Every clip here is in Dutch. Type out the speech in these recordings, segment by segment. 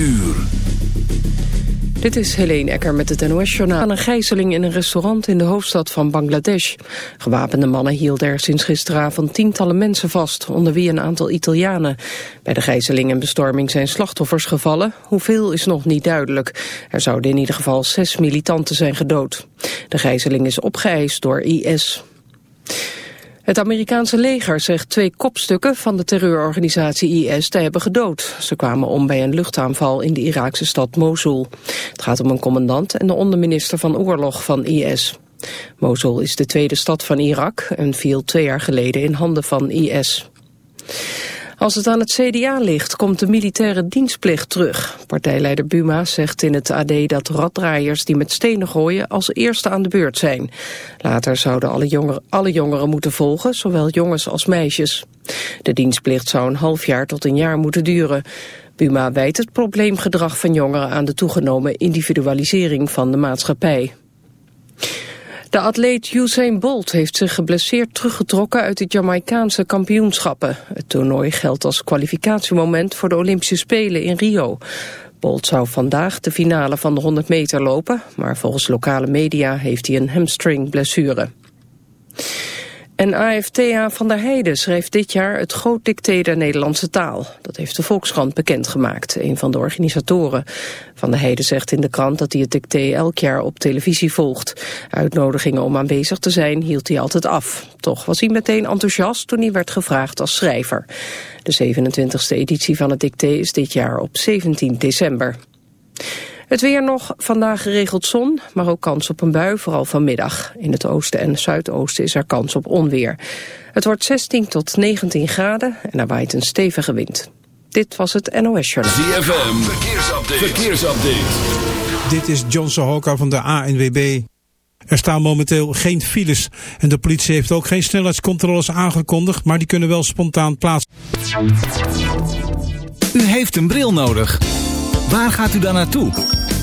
uur. Dit is Helene Ecker met het NOS-journaal. Aan een gijzeling in een restaurant in de hoofdstad van Bangladesh. Gewapende mannen hielden er sinds gisteravond tientallen mensen vast, onder wie een aantal Italianen. Bij de gijzeling en bestorming zijn slachtoffers gevallen. Hoeveel is nog niet duidelijk. Er zouden in ieder geval zes militanten zijn gedood. De gijzeling is opgeëist door IS. Het Amerikaanse leger zegt twee kopstukken van de terreurorganisatie IS te hebben gedood. Ze kwamen om bij een luchtaanval in de Iraakse stad Mosul. Het gaat om een commandant en de onderminister van oorlog van IS. Mosul is de tweede stad van Irak en viel twee jaar geleden in handen van IS. Als het aan het CDA ligt, komt de militaire dienstplicht terug. Partijleider Buma zegt in het AD dat raddraaiers die met stenen gooien als eerste aan de beurt zijn. Later zouden alle jongeren, alle jongeren moeten volgen, zowel jongens als meisjes. De dienstplicht zou een half jaar tot een jaar moeten duren. Buma wijt het probleemgedrag van jongeren aan de toegenomen individualisering van de maatschappij. De atleet Usain Bolt heeft zich geblesseerd teruggetrokken uit de Jamaicaanse kampioenschappen. Het toernooi geldt als kwalificatiemoment voor de Olympische Spelen in Rio. Bolt zou vandaag de finale van de 100 meter lopen, maar volgens lokale media heeft hij een hamstringblessure. En AFTA van der Heijden schreef dit jaar het groot dicté der Nederlandse taal. Dat heeft de Volkskrant bekendgemaakt, een van de organisatoren. Van der Heijden zegt in de krant dat hij het dicté elk jaar op televisie volgt. Uitnodigingen om aanwezig te zijn hield hij altijd af. Toch was hij meteen enthousiast toen hij werd gevraagd als schrijver. De 27e editie van het dicté is dit jaar op 17 december. Het weer nog, vandaag geregeld zon, maar ook kans op een bui, vooral vanmiddag. In het oosten en zuidoosten is er kans op onweer. Het wordt 16 tot 19 graden en er waait een stevige wind. Dit was het NOS Journal. ZFM, verkeersupdate. verkeersupdate. Dit is John Sohoka van de ANWB. Er staan momenteel geen files en de politie heeft ook geen snelheidscontroles aangekondigd, maar die kunnen wel spontaan plaats. U heeft een bril nodig. Waar gaat u dan naartoe?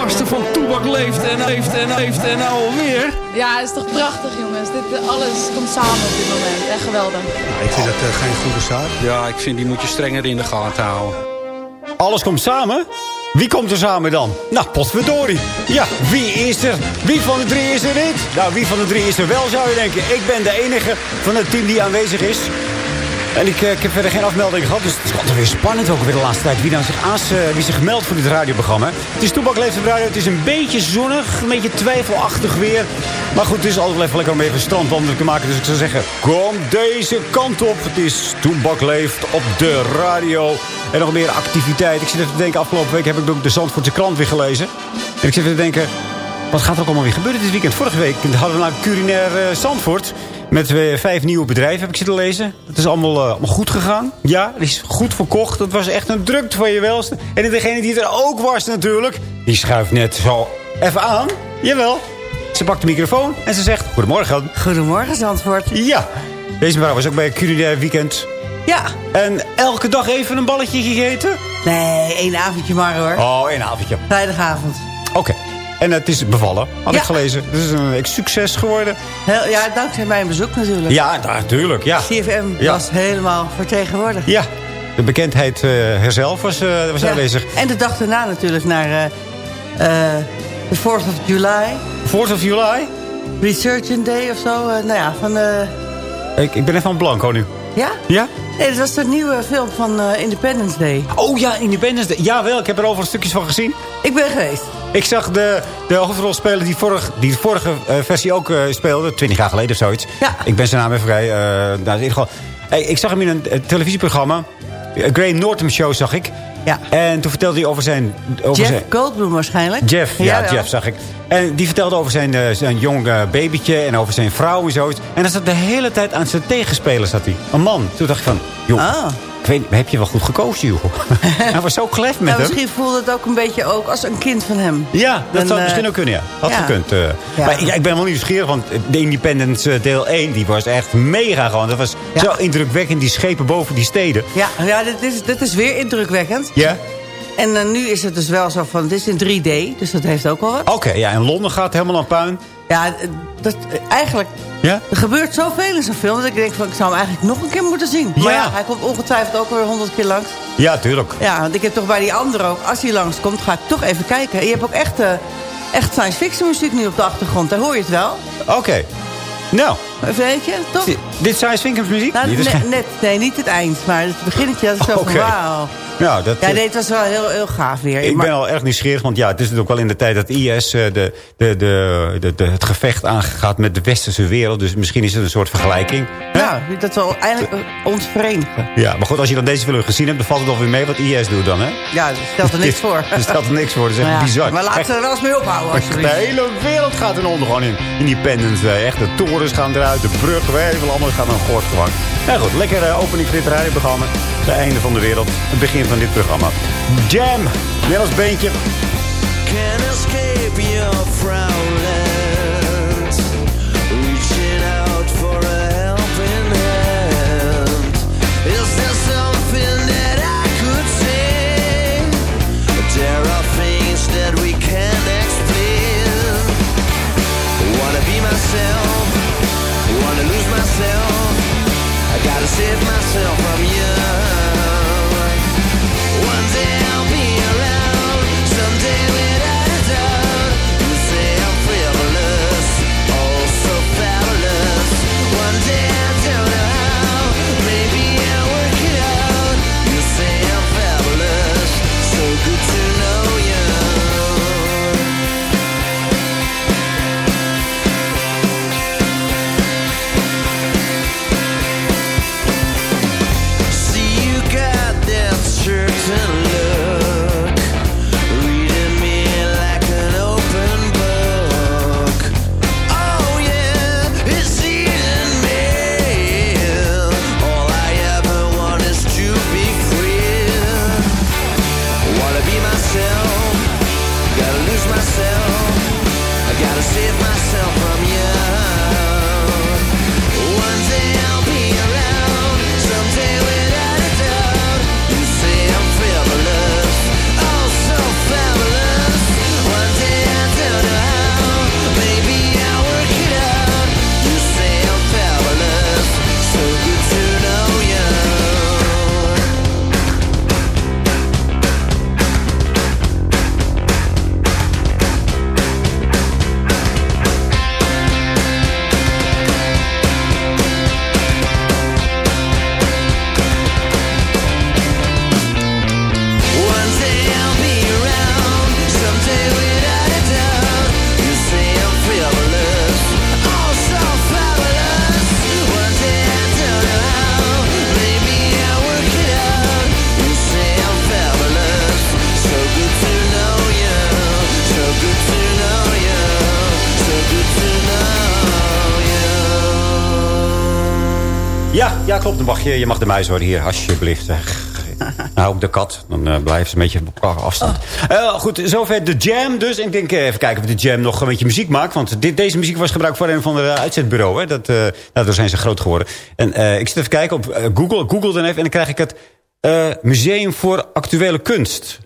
Gasten van Toebak leeft en leeft en leeft en nou alweer. Ja, het is toch prachtig jongens. Dit, alles komt samen op dit moment. Echt geweldig. Ja, ik vind dat uh, geen goede zaak. Ja, ik vind die moet je strenger in de gaten houden. Alles komt samen? Wie komt er samen dan? Nou, potverdorie. Ja, wie is er? Wie van de drie is er niet? Nou, wie van de drie is er wel, zou je denken. Ik ben de enige van het team die aanwezig is. En ik, ik heb verder geen afmelding gehad, dus het is altijd weer spannend ook weer de laatste tijd. Wie nou zich, aas, uh, wie zich meldt voor dit radioprogramma. Het is Toebak Leeft Radio, het is een beetje zonnig, een beetje twijfelachtig weer. Maar goed, het is altijd even lekker om even strandwandelen te maken. Dus ik zou zeggen, kom deze kant op. Het is Toebak Leeft op de radio. En nog meer activiteit. Ik zit even te denken, afgelopen week heb ik de Zandvoortse krant weer gelezen. En ik zit even te denken, wat gaat er ook allemaal weer gebeuren dit weekend? Vorige week hadden we naar culinair uh, Zandvoort. Met uh, vijf nieuwe bedrijven heb ik zitten lezen. Het is allemaal, uh, allemaal goed gegaan. Ja, het is goed verkocht. Het was echt een drukte van je welste. En degene die er ook was natuurlijk, die schuift net zo even aan. Jawel. Ze pakt de microfoon en ze zegt, goedemorgen. Goedemorgen Zandvoort. Ja. Deze mevrouw was ook bij een culinair weekend. Ja. En elke dag even een balletje gegeten? Nee, één avondje maar hoor. Oh, één avondje. Vrijdagavond. Oké. En het is bevallen, had Ja. ik gelezen. Het is een succes geworden. Heel, ja, dankzij mijn bezoek natuurlijk. Ja, natuurlijk. Ja. CFM Ja. was helemaal vertegenwoordigd. ja. De bekendheid eh herzelf was, eh, was Ja. aanwezig. En de dag daarna natuurlijk naar eh, de 4th of July. 4th of July? Resurgent Day of zo. nou ja, van... Ik, ik ben even aan blanco nu. Ja? Ja? Nee, dat was de nieuwe film van eh, Independence Day. Oh ja, Independence Day. Jawel, ik heb er overal stukjes van gezien. Ik ben geweest. Ik zag de, de hoofdrolspeler die, vorig, die de vorige eh, versie ook eh, speelde. 20 jaar geleden of zoiets. Ja. Ik ben zijn naam even vrij. nou, in ieder geval, Hey, ik zag hem in een televisieprogramma. Graham Norton Show zag ik. Ja. En toen vertelde hij over zijn... Over Jeff zijn, Goldblum waarschijnlijk. Jeff, ja, Jawel. Jeff zag ik. En die vertelde over zijn, eh, zijn jong eh, babytje en over zijn vrouw en zoiets. En dan zat de hele tijd aan zijn tegenspeler, zat hij. Een man. Toen dacht ik van, joh, Ah. Weet, heb je wel goed gekozen, joh. hij was zo klef met Nou, hem. misschien voelde het ook een beetje ook als een kind van hem. Ja, dat zou eh, misschien ook kunnen, ja. Had ja. gekund. eh. Ja. Maar ja, ik ben wel nieuwsgierig, want de Independence eh, deel 1... die was echt mega gewoon. Dat was zo indrukwekkend, die schepen boven die steden. Ja, ja dit, is, dit is weer indrukwekkend. Ja? En nu is het dus wel zo van, dit is in 3D, dus dat heeft ook wel wat. Oké, ja, en Londen gaat helemaal aan puin. Ja, dat, eigenlijk, Ja? er gebeurt zoveel in zo'n film... dat ik denk van, ik zou hem eigenlijk nog een keer moeten zien. Maar Ja. ja, hij komt ongetwijfeld ook weer honderd keer langs. Ja, tuurlijk. Ja, want ik heb toch bij die andere ook, als hij langskomt, ga ik toch even kijken. En je hebt ook echt, eh, echt science fiction muziek nu op de achtergrond, daar hoor je het wel. Oké. Nou, Weet je, toch? di- dit science fiction muziek? Nou, is net, nee, niet het eind, maar het beginnetje, dat is zo Oké. van wauw. Nou, dat, Ja, nee, het was wel heel, heel gaaf weer. Ik Maar- ben al erg nieuwsgierig, want ja, het is natuurlijk wel in de tijd dat IS eh, de, de, de, de, de, het gevecht aangaat met de westerse wereld. Dus misschien is het een soort vergelijking. Ja, dat zal eigenlijk eh, ons verenigen. Ja, maar goed, als je dan deze film gezien hebt, dan valt het toch weer mee wat IS doet dan, hè? Ja, dat stelt er niks voor. Er stelt er niks voor, dat is echt ja, bizar. Maar laten we er wel eens mee ophouden, De alsjeblieft. hele wereld gaat in onder gewoon in Independence Day. Echt, de torens gaan eruit, de bruggen, weet wel, allemaal gaat een goord gewoon. Nou goed, lekker uh, opening van dit radioprogramma. Het einde van de wereld, het begin van dit programma. Jam, Nederlands beentje. Can't escape your frownlands. Dan mag je, je mag de muis worden hier, alsjeblieft. Nou, de kat. Dan eh, blijven ze een beetje op elkaar afstand. Eh, goed, zover de jam dus. Ik denk eh, even kijken of de jam nog een beetje muziek maakt. Want dit, deze muziek was gebruikt voor een van de uitzetbureau. Hè. Dat, daardoor zijn ze groot geworden. En ik zit even kijken op Google. Google dan even en dan krijg ik het Museum voor Actuele Kunst.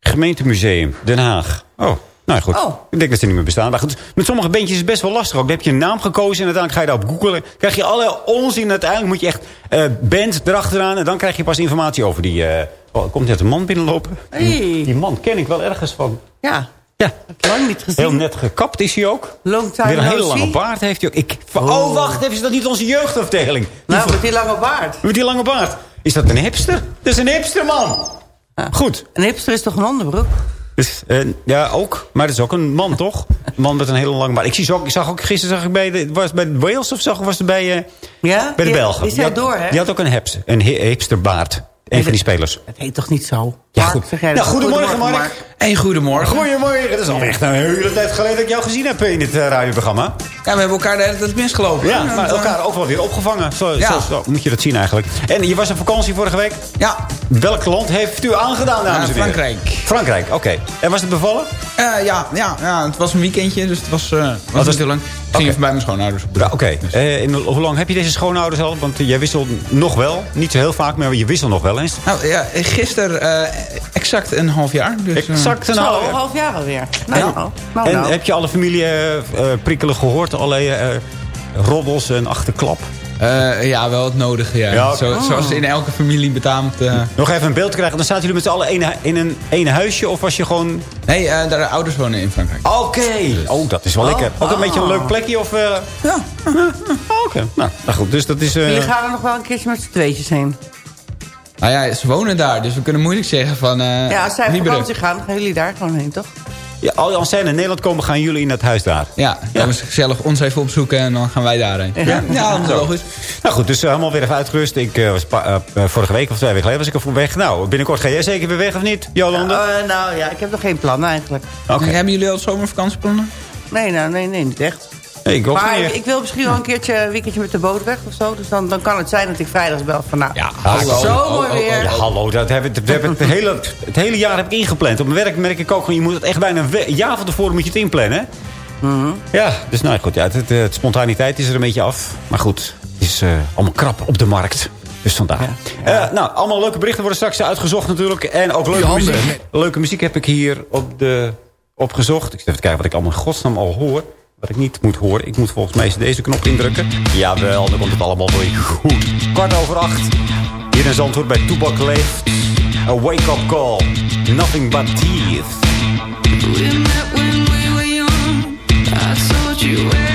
Gemeentemuseum, Den Haag. Oh, nou goed. Ik denk dat ze niet meer bestaan. Maar goed, met sommige bandjes is het best wel lastig ook. Dan heb je een naam gekozen en uiteindelijk ga je daar op googlen. krijg je allerlei onzin. Uiteindelijk moet je echt eh band erachteraan. En dan krijg je pas informatie over die... oh, er komt net een man binnenlopen. Die, die man ken ik wel ergens van. Ja. Ja. Lang niet gezien. Heel net gekapt is hij ook. Long time Weer een hele lange baard heeft hij ook. Ik, oh. wacht even, is dat niet onze jeugdafdeling? Nou, met die lange baard. Met die lange baard. Is dat een hipster? Dat is een hipster, man. Goed. Een hipster is toch een onderbroek? Dus, eh, ja, ook. Maar dat is ook een man, toch? Een man met een hele lange baard. Ik, zie ik zag ook gisteren zag ik bij de, was bij Wales of zag, was het bij, eh, Ja? bij de Belgen. die had, door, hè? Die had ook een, hips, een hi- hipsterbaard. Een van die spelers. Het heet toch niet zo? Ja, goed. Nou, goedemorgen, Mark. Hey, goedemorgen. Goedemorgen. Het is al echt een hele tijd geleden dat ik jou gezien heb in dit eh, radioprogramma. Ja, we hebben elkaar de hele tijd misgelopen. Ja, En, maar eh, elkaar ook wel weer opgevangen. Zo, Ja. zo, zo moet je dat zien eigenlijk. En je was op vakantie vorige week? Ja. Welk land heeft u aangedaan, dames en Ja, heren? Frankrijk. Frankrijk, oké. En was het bevallen? eh, ja, ja, ja, het was een weekendje, dus het was, eh was niet te lang. Ik ging even bij mijn schoonouders Ja, oké. Eh, in hoe lang heb je deze schoonouders al? Want eh, jij wisselt nog wel. Niet zo heel vaak, maar je wisselt nog wel eens. Nou ja, gisteren eh, exact een half jaar. Dus, eh, Exact een Zo, half een jaar. half jaar alweer. Nou, En- nou, nou, en nou. heb je alle familie eh, eh, prikkelen gehoord? Alle eh, roddels en achterklap? eh, ja, wel het nodige, ja. Zo, Zoals in elke familie betaamt. eh. Nog even een beeld krijgen. Dan zaten jullie met z'n allen in, in een één huisje? Of was je gewoon... Nee, eh de ouders wonen in Frankrijk. Oké. Oh, dat is wel lekker. Ook een beetje een leuk plekje? Of, eh, Ja. Oh, Oké. Nou, nou goed. Dus dat is... eh, Jullie gaan er nog wel een keertje met z'n tweetjes heen. Nou ja, ze wonen daar, dus we kunnen moeilijk zeggen van... eh ja, als zij op vakantie gaan, gaan jullie daar gewoon heen, toch? ja, als zij naar Nederland komen, gaan jullie in het huis daar. Ja, dan ja. gezellig ons even opzoeken en dan gaan wij daarheen. Ja, ja dat is goed. Nou goed, dus eh, helemaal weer even uitgerust. Ik eh, was eh, vorige week of twee weken geleden was ik er voor weg. Nou, binnenkort ga jij zeker weer weg of niet, Jolande? Eh, nou ja, ik heb nog geen plan eigenlijk. Oké. Hebben jullie al zomervakantieplannen? Nee, nou, nee, nee, niet echt. Nee, ik ook maar ik, ik wil misschien wel een keertje een weekendje met de boot weg of zo. Dus dan, dan kan het zijn dat ik vrijdags bel van nou, Ja, hallo. zo mooi Ja, weer. hallo, dat hebben, we hebben het, hele, het hele jaar heb ik ingepland. Op mijn werk merk ik ook gewoon, je moet het echt bijna een jaar van tevoren moet je het inplannen. hè? Mhm. Ja, dus nou goed, ja, het, het, het spontaniteit is er een beetje af. Maar goed, het is eh, allemaal krap op de markt. Dus vandaar. Eh, nou, allemaal leuke berichten worden straks uitgezocht natuurlijk. En ook leuke muziek. Leuke muziek heb ik hier op de, opgezocht. Ik zit even kijken wat ik allemaal in godsnaam al hoor. Wat ik niet moet horen. Ik moet volgens mij eens deze knop indrukken. Jawel, dan komt het allemaal voor je goed. Kwart over acht. Hier in Zandvoort bij Toebak Leeft. A wake-up call. Nothing but teeth. We met when we were young. I told you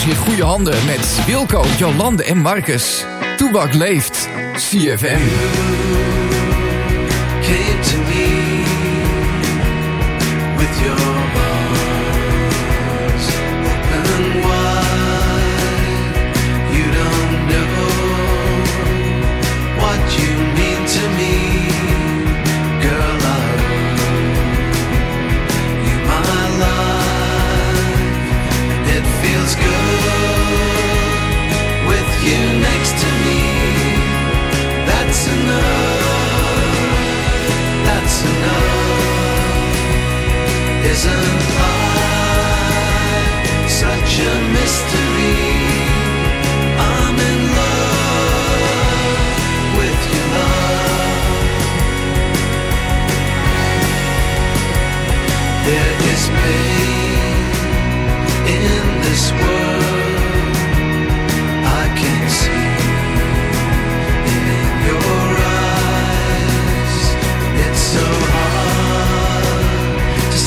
is in goede handen met Wilco, Jolande en Marcus. Toebak leeft. CFM. came There is pain in this world.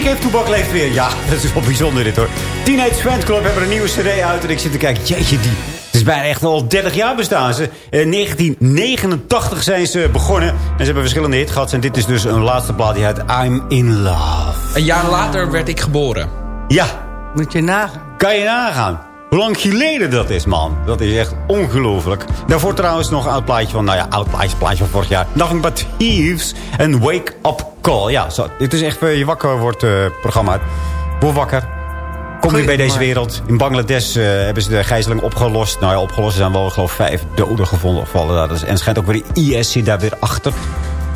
muziek heeft Toebak leeft weer. Ja, dat is wel bijzonder dit hoor. Teenage Fan Club hebben een nieuwe cd uit. En ik zit te kijken, jeetje die... Het is bijna echt al 30 jaar bestaan ze. In 1989 zijn ze begonnen. En ze hebben verschillende hits gehad. En dit is dus een laatste plaat die heet I'm in Love. Een jaar later werd ik geboren. Ja. Moet je nagaan. Kan je nagaan. Hoe lang geleden dat is, man. Dat is echt ongelooflijk. Daarvoor trouwens nog een oud plaatje van... Nou ja, oud plaatje, plaatje van vorig jaar. Nothing But Thieves en Wake Up Call. Ja, zo, dit is echt je wakker wordt eh, programma. Word wakker. Kom je bij deze wereld. In Bangladesh eh, hebben ze de gijzeling opgelost. Nou ja, opgelost zijn wel, geloof ik, vijf doden gevonden. Gevallen daar. Dus- En het schijnt ook weer de IS zit daar weer achter.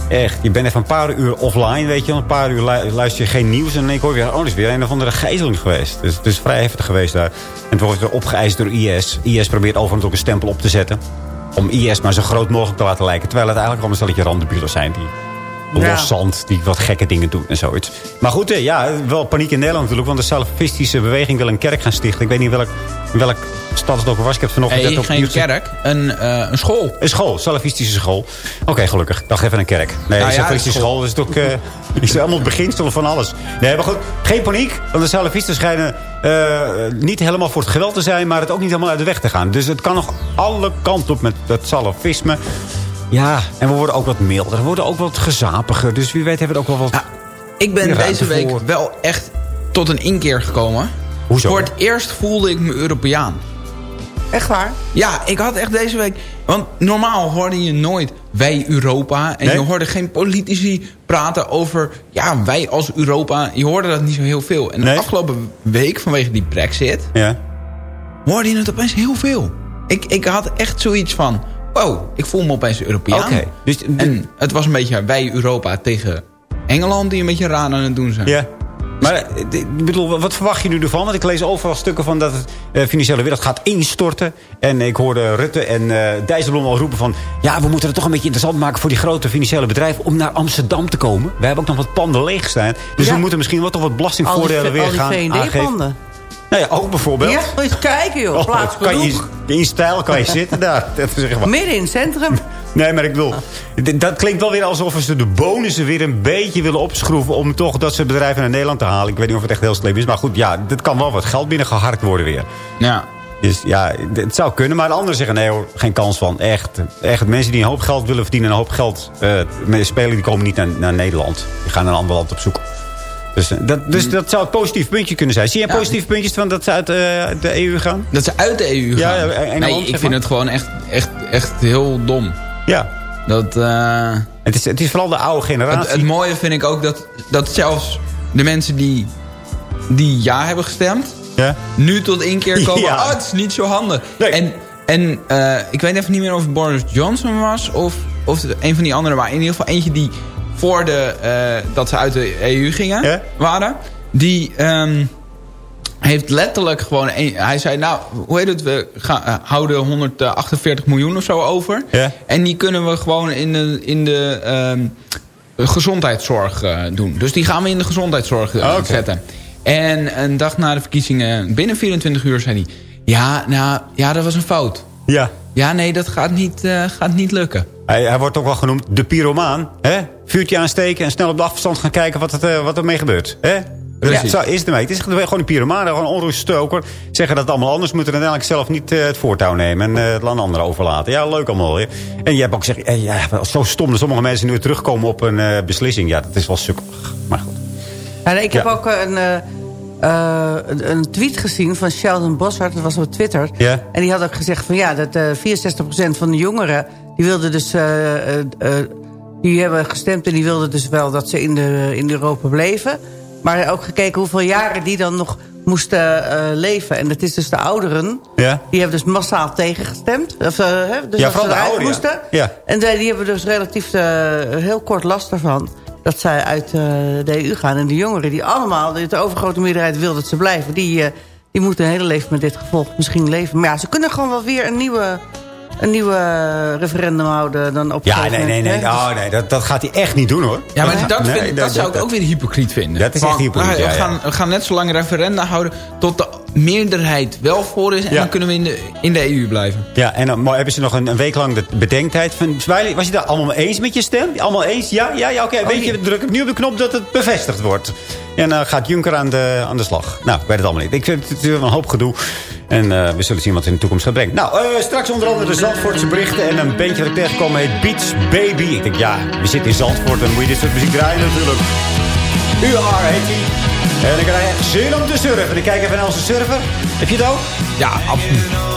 Echt, je bent even een paar uur offline, weet je. Een paar uur lu- luister je geen nieuws. En ik, hoor weer, oh, er is weer een of andere gijzeling geweest. Dus het is vrij heftig geweest daar. En het wordt weer opgeëist door IS. IS probeert overigens ook een stempel op te zetten. Om IS maar zo groot mogelijk te laten lijken. Terwijl het eigenlijk allemaal een stelletje randenburen zijn die. Los zand, die wat gekke dingen doen en zoiets. Maar goed, eh, ja, wel paniek in Nederland natuurlijk. Want de salafistische beweging wil een kerk gaan stichten. Ik weet niet welk, in welk stad het ook was. Ik heb vanochtend op geen kerk. Een, eh, een school. Een school, salafistische school. Oké, gelukkig. Ik dacht even een kerk. Nee, Nou ja, salafistische school. school is toch... eh is allemaal het beginsel van alles. Nee, maar goed. Geen paniek. Want de salafisten schijnen niet helemaal voor het geweld te zijn... maar het ook niet helemaal uit de weg te gaan. Dus het kan nog alle kanten op met het salafisme. Ja, en we worden ook wat milder. We worden ook wat gezapiger. Dus wie weet hebben we ook wel wat... Ik ben deze week voor. wel echt tot een inkeer gekomen. Hoezo? Voor het eerst voelde ik me Europeaan. Echt waar? Ja, ik had echt deze week... Want normaal hoorde je nooit wij Europa. En Nee? je hoorde geen politici praten over... Ja, wij als Europa. Je hoorde dat niet zo heel veel. En Nee? de afgelopen week, vanwege die brexit... Ja. hoorde je het opeens heel veel. Ik, ik had echt zoiets van... Wow, ik voel me opeens Europeaan. Oké, dus- en het was een beetje wij Europa tegen Engeland... die een beetje raar aan het doen zijn. Ja. Maar eh, ik bedoel, wat verwacht je nu ervan? Want ik lees overal stukken van dat het eh, financiële wereld gaat instorten. En ik hoorde Rutte en eh Dijsselbloem al roepen van... ja, we moeten het toch een beetje interessant maken voor die grote financiële bedrijven... om naar Amsterdam te komen. We hebben ook nog wat panden leeg staan. Dus Ja. we moeten misschien wel toch wat belastingvoordelen weer gaan aangeven. Nou ja, ook bijvoorbeeld. Ja, eens kijken joh, Oh, plaats kan je, in stijl kan je zitten daar. Dat is echt waar. Midden in het centrum. Nee, maar ik bedoel, dat klinkt wel weer alsof ze de bonussen weer een beetje willen opschroeven... om toch dat soort bedrijven naar Nederland te halen. Ik weet niet of het echt heel slim is, maar goed, ja, dit kan wel wat geld binnengeharkt worden weer. Ja. Dus ja, het zou kunnen, maar de anderen zeggen nee hoor, geen kans van. Echt, echt mensen die een hoop geld willen verdienen, een hoop geld eh, met spelen, die komen niet naar, naar Nederland. Die gaan naar een ander land op zoek. Dus, eh, dat, dus dat zou het positief puntje kunnen zijn. Zie je Ja. positieve puntjes van dat ze uit eh, de EU gaan? Dat ze uit de EU gaan. Ja, Engeland, nee, ik maar. vind het gewoon echt, echt, echt heel dom. Ja. Dat, eh, Het is, het is vooral de oude generatie. het, het mooie vind ik ook dat, dat zelfs de mensen die, die ja hebben gestemd... Ja? nu tot één keer komen, Ja. oh, het is niet zo handig. En, en ik weet even niet meer of het Boris Johnson was... of, of een van die anderen, maar in ieder geval eentje die... voor de, eh, dat ze uit de EU gingen, waren... die ehm, heeft letterlijk gewoon... Een, hij zei, nou, hoe heet het, we gaan, eh, houden 148 miljoen of zo over... En die kunnen we gewoon in de, in de ehm, gezondheidszorg eh, doen. Dus die gaan we in de gezondheidszorg oké. zetten. En een dag na de verkiezingen, binnen 24 uur, zei hij... Ja, nou, ja, dat was een fout. Ja. Ja, nee, dat gaat niet, eh, gaat niet lukken. Hij, hij wordt ook wel genoemd de pyromaan. Hè? Vuurtje aansteken en snel op de afstand gaan kijken wat, het, eh, wat er mee gebeurt. Hè? Precies. Zo is het ermee. Het is gewoon een pyromaan, gewoon een onruststoker. Zeggen dat het allemaal anders moeten en uiteindelijk zelf niet eh, het voortouw nemen. En eh, het aan anderen overlaten. Ja, leuk allemaal. Hè? En je hebt ook gezegd, eh, ja, zo stom dat sommige mensen nu weer terugkomen op een eh, beslissing. Ja, dat is wel suk. Maar goed. Ja, nee, ik heb Ja. ook een, eh, een, een tweet gezien van Sheldon Bossart. Dat was op Twitter. En die had ook gezegd van ja, dat eh 64% van de jongeren... die wilden dus... eh, die hebben gestemd en die wilden dus wel dat ze in, de, in Europa bleven. Maar ook gekeken hoeveel jaren die dan nog moesten leven. En dat is dus de ouderen. Ja. Die hebben dus massaal tegengestemd. Of, hè, dus Ja, dat ze vooral de ouderen, ja. moesten. Ja. En die, die hebben dus relatief heel kort last ervan. Dat zij uit eh, de EU gaan. En de jongeren die allemaal, de overgrote meerderheid wil dat ze blijven. Die, eh, die moeten een hele leven met dit gevolg misschien leven. Maar ja, ze kunnen gewoon wel weer een nieuwe, een nieuwe referendum houden. Dan op Ja, nee, nee, nee. Oh, nee dat, dat gaat hij echt niet doen, hoor. Ja, maar dat, Nee, vind, dat, zou ik ook weer hypocriet vinden. Dat is echt hypocriet, nou, ja, we, ja. gaan, we gaan net zo lang referenda houden tot de meerderheid wel voor is. En Ja. dan kunnen we in de, in de EU blijven. Ja, en dan maar hebben ze nog een, een week lang de bedenktijd. Van, was je daar allemaal eens met je stem? Allemaal eens? Ja, ja, ja oké. Weet je, druk nu op de knop dat het bevestigd wordt. En dan gaat Juncker aan de, aan de slag. Nou, ik weet het allemaal niet. Ik vind het wel een hoop gedoe. En eh, we zullen zien wat het in de toekomst gaat brengen. Nou, eh, straks onder andere de Zandvoortse berichten. En een bandje dat ik tegenkom heet Beats Baby. Ik denk, ja, we zitten in Zandvoort. Dan moet je dit soort muziek draaien natuurlijk. UR heet hij. En ik krijg echt zin om te surfen. Ik kijk even naar onze surfer. Heb je het ook? Ja, absoluut.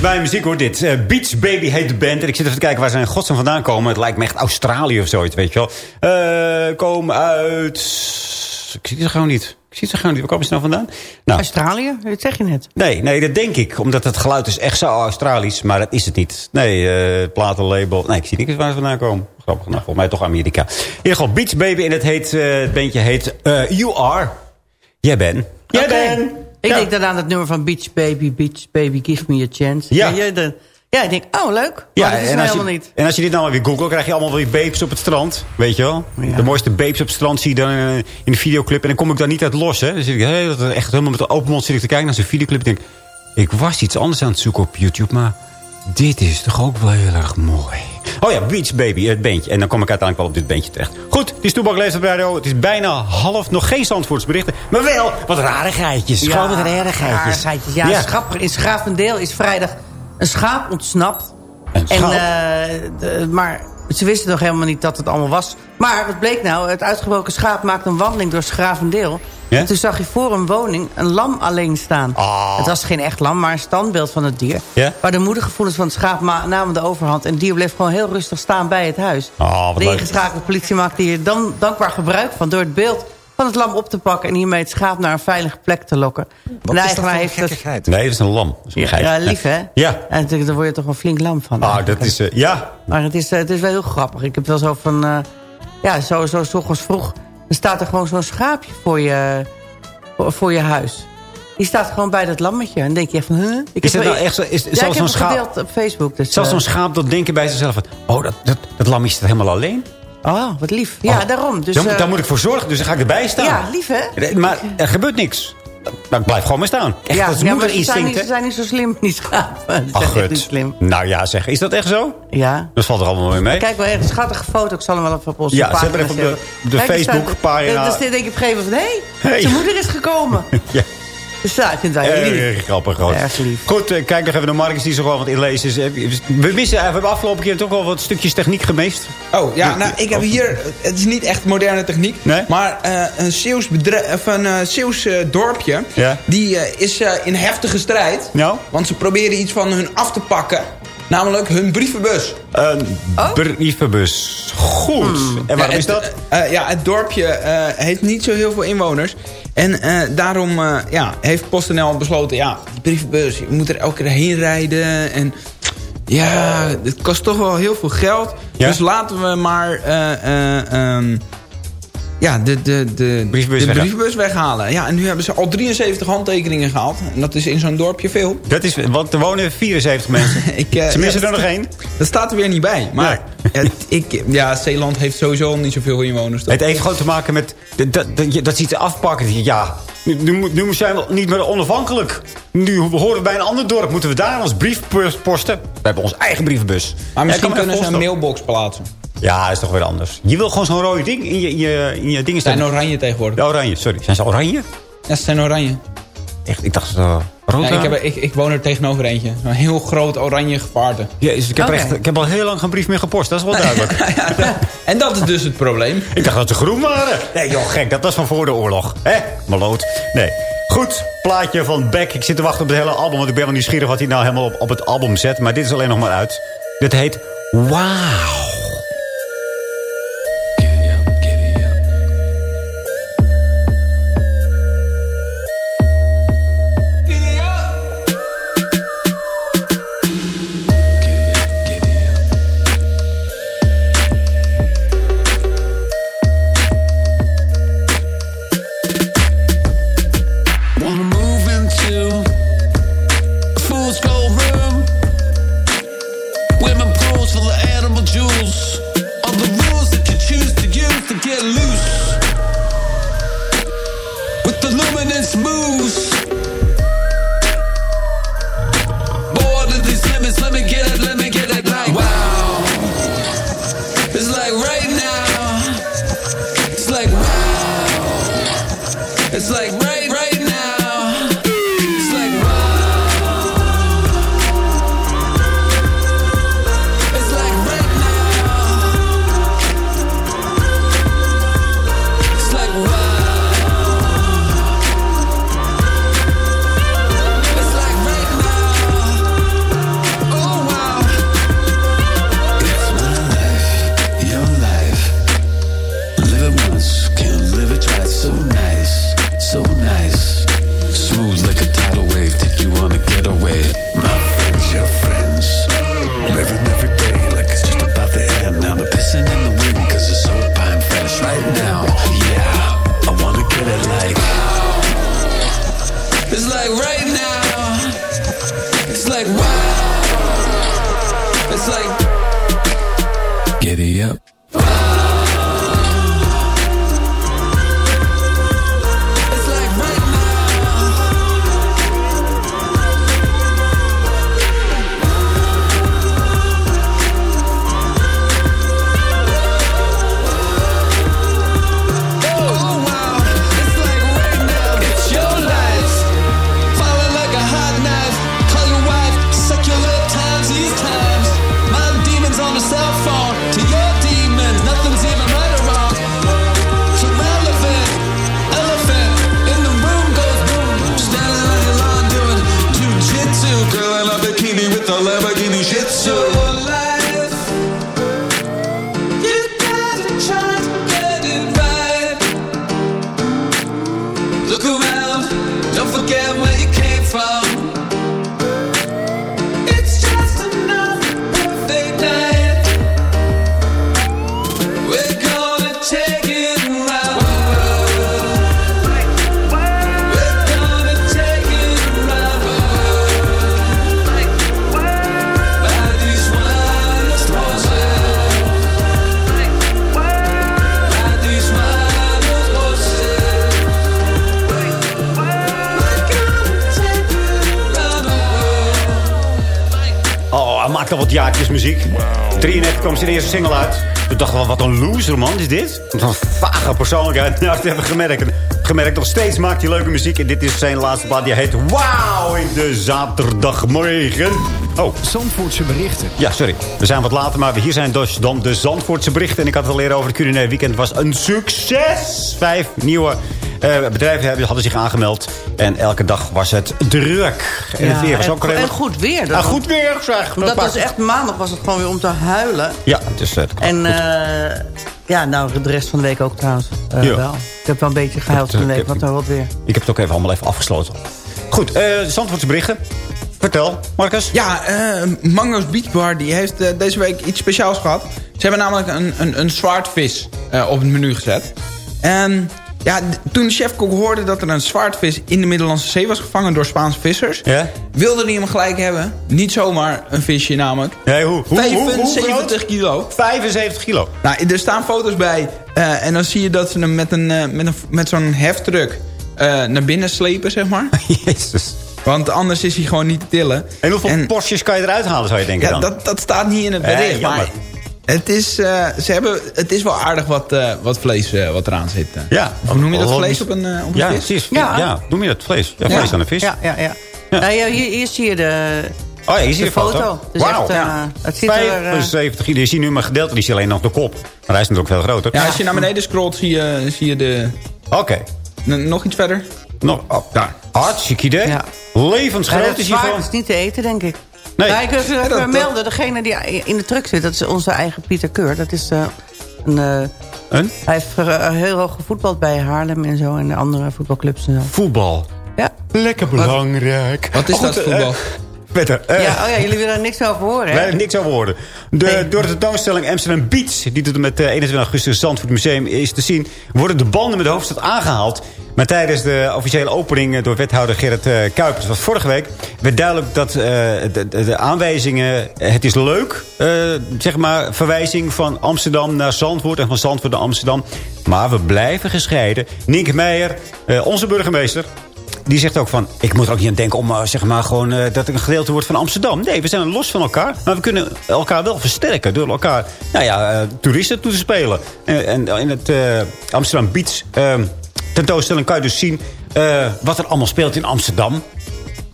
Is bij muziek hoor, dit. Eh, Beach Baby heet de band. En ik zit even te kijken waar ze in godsnaam vandaan komen. Het lijkt me echt Australië of zoiets, weet je wel. Eh komen uit... Ik zie ze gewoon niet. Ik zie ze gewoon niet. Waar komen ze nou vandaan? Nou, Australië, dat zeg je net. Nee, nee, dat denk ik. Omdat het geluid is echt zo Australisch. Maar dat is het niet. Nee, eh platenlabel. Nee, ik zie niet waar ze vandaan komen. Grappig. Nou, volgens mij toch Amerika. In ieder geval Beach Baby. En het, heet, het bandje heet You Are. Jij bent. Jij bent. Ik Ja. denk dan aan het nummer van Beach Baby, Beach Baby, Give Me a Chance. Ja. Ja, de, ja ik denk, oh leuk. Ja, dat is en nou als, je, helemaal niet. en als je dit nou weer googelt, krijg je allemaal weer babes op het strand. Weet je wel? De mooiste babes op het strand zie je dan eh, in de videoclip. En dan kom ik daar niet uit los. Hè? Dan zit ik hey, dat is echt helemaal met een open mond zit ik te kijken naar zo'n videoclip. En denk, ik was iets anders aan het zoeken op YouTube, maar dit is toch ook wel heel erg mooi. Oh ja, Beach Baby, het beentje. En dan kom ik uiteindelijk wel op dit beentje terecht. Goed, het is Toebak Leeft op Radio. Het is bijna half, nog geen Zandvoortsberichten. Maar wel wat rarigheidjes. Gewoon wat rarigheidjes. rarigheidjes. Ja, Ja. Schap, in Schavendeel is vrijdag een schaap ontsnapt. Een En, schaap? eh, de- maar ze wisten nog helemaal niet dat het allemaal was. Maar wat bleek nou? Het uitgebroken schaap maakte een wandeling door Schavendeel. Ja? En toen zag je voor een woning een lam alleen staan. Het was geen echt lam, maar een standbeeld van het dier. Ah. Ja? Maar de moedergevoelens van het schaap namen de overhand. En het dier bleef gewoon heel rustig staan bij het huis. Oh, wat de ingeschakelde politie maakte hier dan dankbaar gebruik van... door het beeld van het lam op te pakken... en hiermee het schaap naar een veilige plek te lokken. de eigenaar heeft het... Nee, dat is een lam. Dat is een. Ja, lief hè? Ja. En natuurlijk, daar word je toch een flink lam van. Ah, dat is... eh, ja, Maar het is, eh, het is wel heel grappig. Ik heb wel zo van... eh, ja, zo, zo, zo ochtends vroeg... dan staat er gewoon zo'n schaapje voor je, voor, voor je huis. Die staat gewoon bij dat lammetje. En dan denk je van... Huh? Ik Is heb het wel- nou echt zo- is- ja, zelfs ik heb zo'n het schaap- gedeeld op Facebook. Dus, Zelfs zo'n schaap dat denken bij zichzelf... van, Oh, dat, dat, dat lam is er helemaal alleen. Oh, wat lief. Ja, Oh, daarom. Dus, dan, moet- eh, daar moet ik voor zorgen, dus dan ga ik erbij staan. Ja, lief hè? Maar er gebeurt niks. Nou, ik blijf gewoon maar staan. Echt, ja, dat is ja, maar ze zijn, niet, ze zijn niet zo slim, die schapen. Ach, niet slim. Nou ja, zeg. Is dat echt zo? Ja. Dat valt er allemaal weer mee. Kijk wel echt een schattige foto. Ik zal hem wel even op onze Ja, ze hebben even op de- de Facebook-pagina- Dus denk ik op een gegeven moment. Hé, Hey. zijn moeder is gekomen. ja. Dus ja, ik vind het wel heel lief. Erg grappig. Gewoon. Erg lief. Goed, eh, kijk nog even naar Marcus die zo gewoon wat inlezen is. Eh, We missen, eh, we hebben afgelopen keer toch wel wat stukjes techniek gemist. Oh, ja, nou, ik heb hier... Het is niet echt moderne techniek. Nee? Maar eh, een Zeeuws, of een, eh, Zeeuws eh, dorpje... Ja. die eh, is eh, in heftige strijd. Nou? Want ze proberen iets van hun af te pakken. Namelijk hun brievenbus. Een brievenbus. Goed. En waarom Ja, is dat? eh, ja, het dorpje eh, heeft niet zo heel veel inwoners. En eh, daarom eh, ja, heeft PostNL besloten... ja, die brievenbus, je moet er elke keer heen rijden. En ja, het kost toch wel heel veel geld. Ja? Dus laten we maar... eh, eh, ehm, ja, de, de, de, Brievenbus de weghalen. Ja, en nu hebben ze al 73 handtekeningen gehaald. En dat is in zo'n dorpje veel. Dat is, want er wonen 74 mensen. Ik, eh, Ze missen ja, er nog één. Dat staat er weer niet bij. Maar het, ik, ja, Zeeland heeft sowieso niet zoveel inwoners. toch? Het heeft gewoon te maken met dat, dat, dat, ze iets afpakken. Ja, nu, nu, zijn we niet meer onafhankelijk. Nu horen we bij een ander dorp. Moeten we daar ons brief posten? We hebben onze eigen brievenbus. Maar misschien kunnen ze een mailbox plaatsen. Ja, dat is toch weer anders. Je wil gewoon zo'n rode ding in je, in je, in je dingen Ze zijn staan. oranje tegenwoordig. Ja, oranje, sorry. Zijn ze oranje? Ja, ze zijn oranje. Echt, ik dacht uh, rood. Ja, ik, heb, ik, ik woon er tegenover eentje. Een heel groot oranje gevaarte. Jezus, ik, heb echt, ik heb al heel lang geen brief meer gepost. Dat is wel duidelijk. En dat is dus het probleem. ik dacht dat ze groen waren. Nee, joh, gek. Dat was van voor de oorlog. Hè? Maloot. Nee. Goed, plaatje van Beck. Ik zit te wachten op het hele album. Want ik ben wel nieuwsgierig wat hij nou helemaal op, op het album zet. Maar dit is alleen nog maar uit. Dit heet Wauw. It's like right now. It's like maakt al wat jaartjes muziek. 93 kwam zijn eerste single uit. Toen dachten we, wat een loser man is dit. Wat een vage persoonlijkheid. Nou, dat hebben we gemerkt. Gemerkt, nog steeds maakt hij leuke muziek. En dit is zijn laatste plaat. Die heet Wauw in de zaterdagmorgen. Oh. Zandvoortse berichten. Ja, sorry. We zijn wat later, maar hier zijn dus dan de Zandvoortse berichten. En ik had het al eerder over het culinair weekend. Het was een succes. Vijf nieuwe eh, bedrijven hebben, hadden zich aangemeld. En elke dag was het druk. En het weer was en, ook en goed weer. Dat Ah, goed weer, zeg. Dat was echt maandag was het gewoon weer om te huilen. Ja, het is het. En eh, ja, nou, de rest van de week ook trouwens. eh, Ja. wel. Ik heb wel een beetje gehuild van de week, want dan wat weer. Ik heb het ook even allemaal even afgesloten. Goed, eh Zandvoortse berichten. Vertel, Marcus. Ja, eh, Mango's Beach Bar die heeft deze week iets speciaals gehad. Ze hebben namelijk een, een, een zwaardvis eh, op het menu gezet. En ja, toen de chefkok hoorde dat er een zwaardvis in de Middellandse Zee was gevangen door Spaanse vissers... Ja? wilde hij hem gelijk hebben. Niet zomaar een visje namelijk. Nee, hoe? hoe, hoe, hoe 75 groot? kilo. 75 kilo. Nou, er staan foto's bij. eh, en dan zie je dat ze hem met, een, eh, met, een, met zo'n heftruck eh, naar binnen slepen, zeg maar. Jezus. Want anders is hij gewoon niet te tillen. En hoeveel postjes kan je eruit halen, zou je denken Ja, dan? dat, dat staat niet in het bericht. maar het is, eh, ze hebben, het is wel aardig wat, eh, wat vlees eh, wat eraan zit. Ja. Noem je dat vlees op een, op een ja, vis? precies. Ja. Ja. noem je dat vlees? Ja, Ja. vlees aan een vis. Ja, ja, ja. Nou, ja, hier, hier zie je de, Oh ja, hier zie je de de foto. foto. Dus Wauw. Ja. het ziet er... eh, 75 kilo. Je ziet nu maar gedeelte, die is alleen nog de kop. Maar hij is natuurlijk veel groter. Ja, als je naar beneden scrolt zie je, zie je de... Oké. Nog iets verder? Nog, oh, daar. Hartstikke idee. Ja. Levensgroot ja, is hij zwaard gewoon. is niet te eten, denk ik. Nee. Nou, ik wil even dat- dat- melden, degene die in de truck zit, dat is onze eigen Pieter Keur. Dat is eh, een... eh, Een? hij heeft eh, heel hoog gevoetbald bij Haarlem en zo. En de andere voetbalclubs en zo. Voetbal. Ja. Lekker belangrijk. Wat is Oh, dat goed, voetbal? Eh, Peter, eh, ja, oh ja, jullie willen er niks over horen, hè? Wij hebben niks over woorden. De, Nee. Door de tentoonstelling Amsterdam Beach, die tot en met eh, 21 augustus Zandvoort Museum is te zien, worden de banden met de hoofdstad aangehaald. Maar tijdens de officiële opening eh, door wethouder Gerrit eh, Kuipers, was vorige week, werd duidelijk dat eh, de, de, aanwijzingen, eh, het is leuk, eh, zeg maar, verwijzing van Amsterdam naar Zandvoort en van Zandvoort naar Amsterdam. Maar we blijven gescheiden. Nienke Meijer, eh, onze burgemeester, die zegt ook van, ik moet er ook niet aan denken om eh, zeg maar gewoon eh, dat ik een gedeelte wordt van Amsterdam. Nee, we zijn los van elkaar. Maar we kunnen elkaar wel versterken door elkaar nou ja, eh, toeristen toe te spelen. En, en in het Amsterdam Beach eh, tentoonstelling kan je dus zien wat er allemaal speelt in Amsterdam.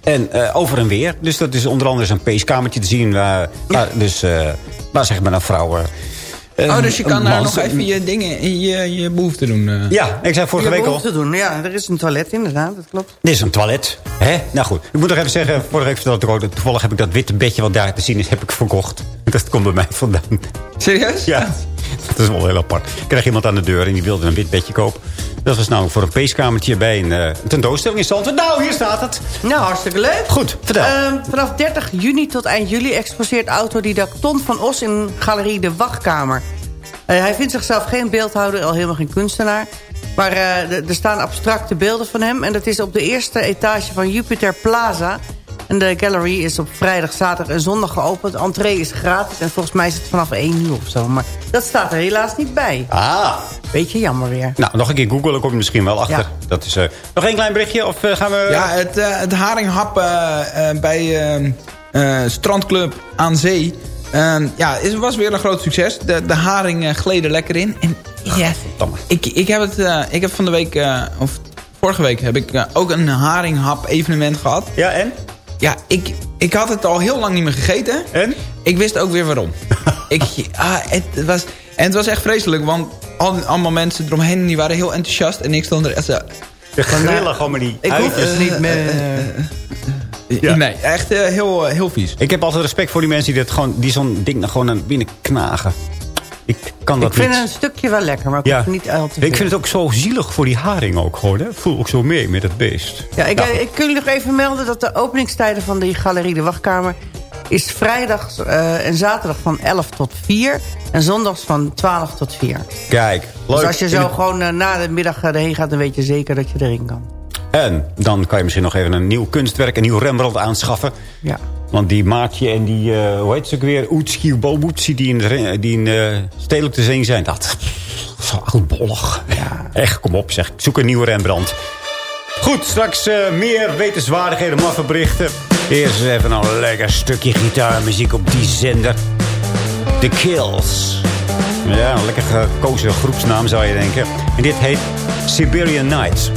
En over en weer. Dus dat is onder andere zo'n peeskamertje te zien. Waar, waar, dus, waar zeg maar een vrouw... oh, dus je kan daar nog even je dingen, je, je behoefte doen. eh. Ja, ik zei vorige Je week al. behoefte doen. Ja, er is een toilet inderdaad, dat klopt. Dit is een toilet. Hè? Nou goed, ik moet nog even zeggen... Vorige week vertelde ik ook... Toevallig heb ik dat witte bedje wat daar te zien is... heb ik verkocht. Dat komt bij mij vandaan. Serieus? Ja, dat is wel heel apart. Ik kreeg iemand aan de deur en die wilde een wit bedje kopen. Dat was nou voor een peeskamertje bij een eh, tentoonstelling in Zandvoort. Nou, hier staat het. Nou, hartstikke leuk. Goed, vertel. Ehm, vanaf 30 juni tot eind juli exposeert autodidact Ton van Os in galerie De Wachtkamer. Eh, hij vindt zichzelf geen beeldhouder, al helemaal geen kunstenaar. Maar eh, er staan abstracte beelden van hem. En dat is op de eerste etage van Jupiter Plaza. En de gallery is op vrijdag, zaterdag en zondag geopend. Entree is gratis en volgens mij is het vanaf 1 uur of zo. Maar dat staat er helaas niet bij. Ah. Beetje jammer weer. Nou, nog een keer googlen, dan kom je misschien wel achter. Ja. Dat is, eh, nog één klein berichtje, of eh, gaan we... Ja, het, eh, het haringhap bij Strandclub aan Zee... ja, is, was weer een groot succes. De, de haring gleed er lekker in. En ja, ik, ik, heb het, eh, ik heb van de week, eh, of vorige week, heb ik ook een haringhap evenement gehad. Ja, en? Ja, ik, ik had het al heel lang niet meer gegeten. En? Ik wist ook weer waarom. ik, ah, het was, en het was echt vreselijk, want al, allemaal mensen eromheen die waren heel enthousiast. En ik stond er echt zo... De grillen gewoon maar die Ik hoef het niet meer. Ja. Nee, echt eh, heel, eh, heel vies. Ik heb altijd respect voor die mensen die, dat gewoon, die zo'n ding gewoon naar binnen knagen. Ik kan dat Ik vind niet. een stukje wel lekker, maar ik Ja. niet al te veel. Ik vind het ook zo zielig voor die haring ook gewoon. Hè? Voel ook zo mee met het beest. Ja, ik, Nou, ik kun jullie nog even melden dat de openingstijden van die galerie De Wachtkamer... is vrijdag eh, en zaterdag van 11 tot 4 en zondags van 12 tot 4. Kijk, leuk. Dus als je zo de- gewoon eh, na de middag eh, erheen gaat... dan weet je zeker dat je erin kan. En dan kan je misschien nog even een nieuw kunstwerk, een nieuw Rembrandt aanschaffen. Ja. Want die Maatje en die, eh, hoe heet ze ook weer? Oetski, Boboetsi, die in, die in eh, stedelijk te zien zijn. Dat zo oudbollig. Ja. Echt, kom op zeg. Ik zoek een nieuwe Rembrandt. Goed, straks eh, meer wetenswaardigheden, maffe berichten. Eerst even een lekker stukje gitaarmuziek op die zender. The Kills. Ja, een lekker gekozen groepsnaam zou je denken. En dit heet Siberian Nights.